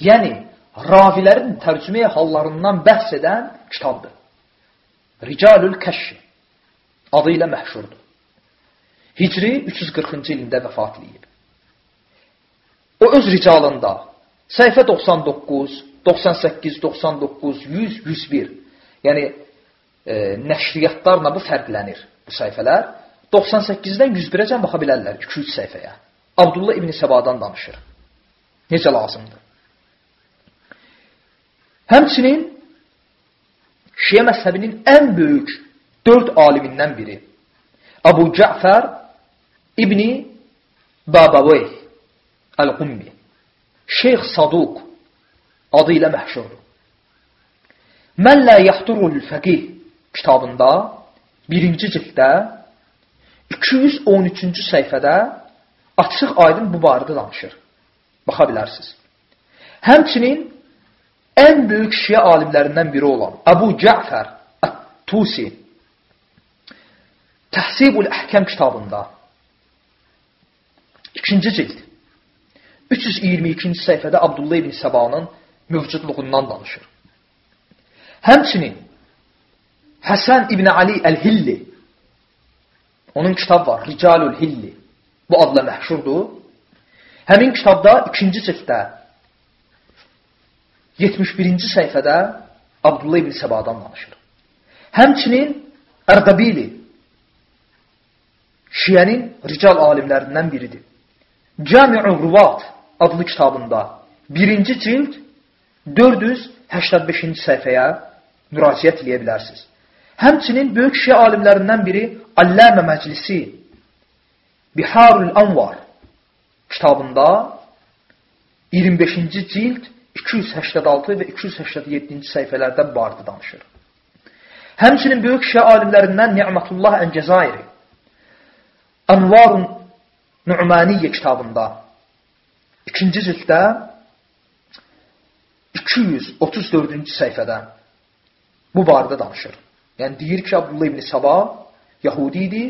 yəni ravilərin tərcüməyə hallarından bəhs edən kitabdır. Ricalül Kəşşi adı ilə məhşurdur. Hicri 340-cı ilində vəfat edib. O öz ricalında səhifə 99, 98, 99, 100, 101 yəni e, nəşriyyatlarla bu fərqlənir bu səhifələr. 98-dən 101-əcən baxa bilərlər 2-3 səhifəyə. Abdullah ibn Səbadan danışır. Necə lazımdır? Həmçinin Şiə məzhəbinin ən böyük dörd alimindən biri Abu Cəfər İbni Babavey Əl-Qummi Şeyx Saduq adı ilə məhşurdur. Mən lə yaxdurul fəqih kitabında birinci cilddə 213-cü səhifədə açıq aydın bu barədə danışır. Baxa bilərsiniz. Həmçinin ən böyük şiə alimlərindən biri olan Əbu Cəfər Ət-Tusi Təhsibul Əhkəm kitabında ikinci cild 322-ci səhifədə Abdullah ibn Səbanın mövcudluğundan danışır. Həmçinin Həsən ibn Ali Əl-Hilli onun kitab var, Ricalul Hilli bu adla məhşurdur. Həmin kitabda ikinci cilddə 71-ci səhifədə Abdullah ibn Səbadan danışır. Həmçinin Ərdəbili Şiyənin rical alimlərindən biridir. Cami'u Ruvat adlı kitabında birinci cild 485-ci səhifəyə müraciət edə bilərsiniz. Həmçinin böyük şiə alimlərindən biri Alləmə Məclisi Biharul Anvar kitabında 25-ci cild 286 və 287-ci səhifələrdə bardı danışır. Həmçinin böyük şiə alimlərindən Ni'matullah Ən-Cəzairi Anvarun Nu'maniyyə kitabında ikinci cilddə 234-cü səhifədə bu barədə danışır. Yəni deyir ki, Abdullah ibn Saba Yahudi idi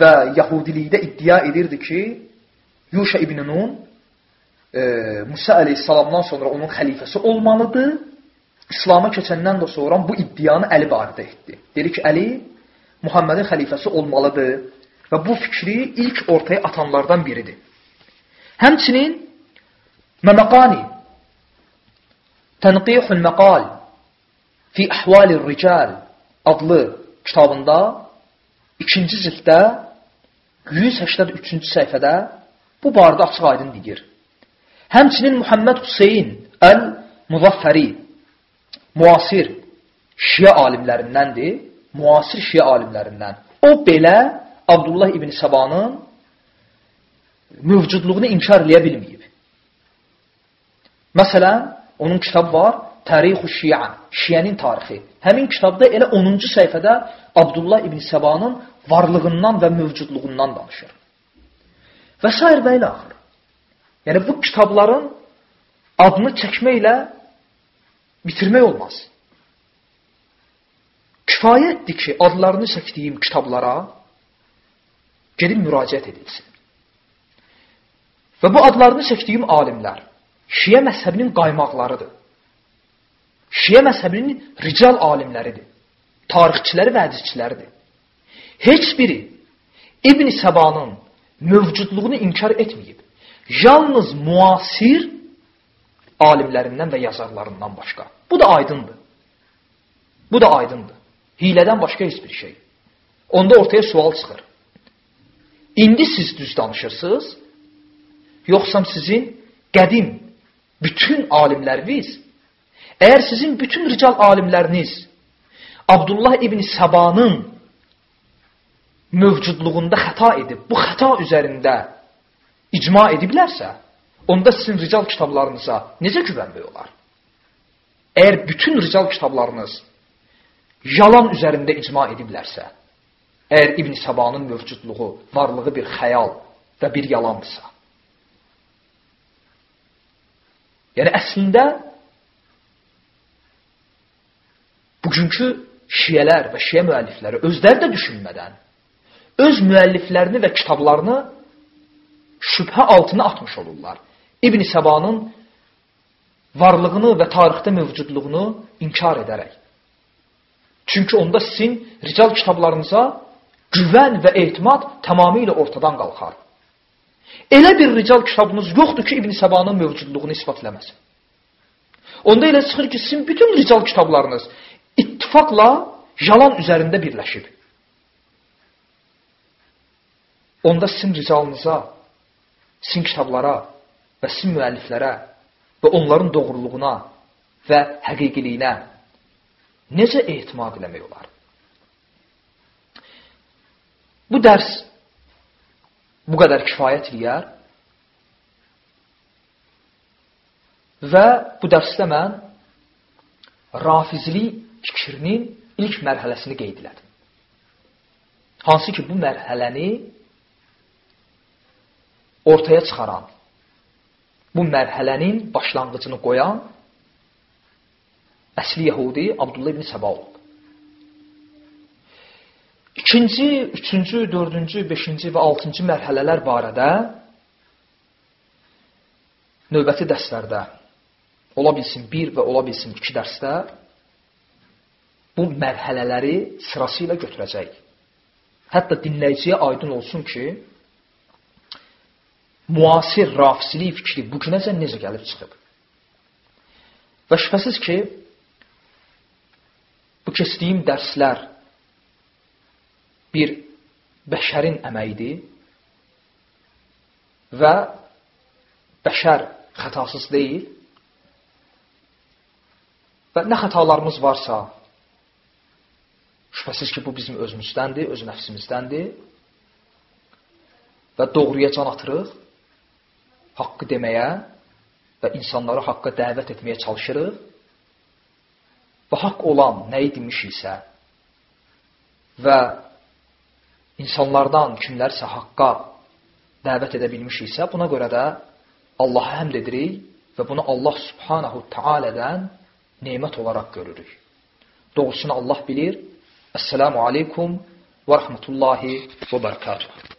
və Yahudilikdə iddia edirdi ki, Yuşa ibn Nun e, Musa əleyhissalamdan sonra onun xəlifəsi olmalıdır. İslama keçəndən də sonra bu iddianı Əli barədə etdi. Dedi ki, Əli Muhammedin xəlifəsi olmalıdır və bu fikri ilk ortaya atanlardan biridir. Həmçinin Məməqani Tənqihul Məqal fi Əhvalir Rical adlı kitabında ikinci cilddə 183-cü səhifədə bu barədə açıq aydın deyir. Həmçinin Muhammed Hüseyin Əl-Muzaffəri müasir şiə alimlərindəndir. Müasir şiə alimlərindən. O belə Abdullah ibn Səbanın mövcudluğunu inkar eləyə bilməyib. Məsələn, onun kitab var, Tarixu Şiə, Şiənin tarixi. Həmin kitabda elə 10-cu səhifədə Abdullah ibn Səbanın varlığından və mövcudluğundan danışır. Və s. və ilə axır. Yəni, bu kitabların adını çəkməklə bitirmək olmaz. Kifayətdir ki, adlarını çəkdiyim kitablara gedib müraciət edilsin. Və bu adlarını çəkdiyim alimlər Şiə məzhəbinin qaymaqlarıdır. Şiə məzhəbinin rical alimləridir. Tarixçiləri və hədisçiləridir. Heç biri İbn Səbanın mövcudluğunu inkar etməyib. Yalnız müasir alimlərindən və yazarlarından başqa. Bu da aydındır. Bu da aydındır. Hilədən başqa heç bir şey. Onda ortaya sual çıxır. İndi siz düz danışırsınız, yoxsa sizin qədim bütün alimləriniz, əgər sizin bütün rical alimləriniz Abdullah ibn Səbanın mövcudluğunda xəta edib, bu xəta üzərində icma ediblərsə, onda sizin rical kitablarınıza necə güvənmək olar? Əgər bütün rical kitablarınız yalan üzərində icma ediblərsə, Əgər İbn Səbanın mövcudluğu, varlığı bir xəyal və bir yalandırsa. Yəni, əslində, bugünkü şiyələr və şiyə müəllifləri özləri də düşünmədən, öz müəlliflərini və kitablarını şübhə altına atmış olurlar. İbn Səbanın varlığını və tarixdə mövcudluğunu inkar edərək. Çünki onda sizin rical kitablarınıza güvən və etimad tamamilə ortadan qalxar. Elə bir rical kitabınız yoxdur ki, İbn Səbanın mövcudluğunu isbat eləməsin. Onda elə çıxır ki, sizin bütün rical kitablarınız ittifaqla yalan üzərində birləşib. Onda sizin ricalınıza, sizin kitablara və sizin müəlliflərə və onların doğruluğuna və həqiqiliyinə necə etimad eləmək olar? Bu dərs bu qədər kifayət eləyər və bu dərsdə mən rafizli fikrinin ilk mərhələsini qeyd elədim. Hansı ki, bu mərhələni ortaya çıxaran, bu mərhələnin başlanğıcını qoyan əsli Yahudi Abdullah ibn Səba olub. İkinci, üçüncü, dördüncü, beşinci və altıncı mərhələlər barədə növbəti dərslərdə, ola bilsin bir və ola bilsin iki dərsdə bu mərhələləri sırası ilə götürəcək. Hətta dinləyiciyə aydın olsun ki, müasir rafisilik fikri bugünəcən necə gəlib çıxıb. Və şübhəsiz ki, keçdiyim dərslər bir bəşərin əməyidir və bəşər xətasız deyil və nə xətalarımız varsa şübhəsiz ki, bu bizim özümüzdəndir, öz nəfsimizdəndir və doğruya can atırıq, haqqı deməyə və insanları haqqa dəvət etməyə çalışırıq və haqq olan nəyi demişiksə və insanlardan kimlərsə haqqa dəvət edə bilmişiksə, buna görə də Allaha həmd edirik və bunu Allah subhanahu teala'dən nemət olaraq görürük. Doğrusunu Allah bilir. Esselamu aleykum və rəhmətullahi və bərəkatuhu.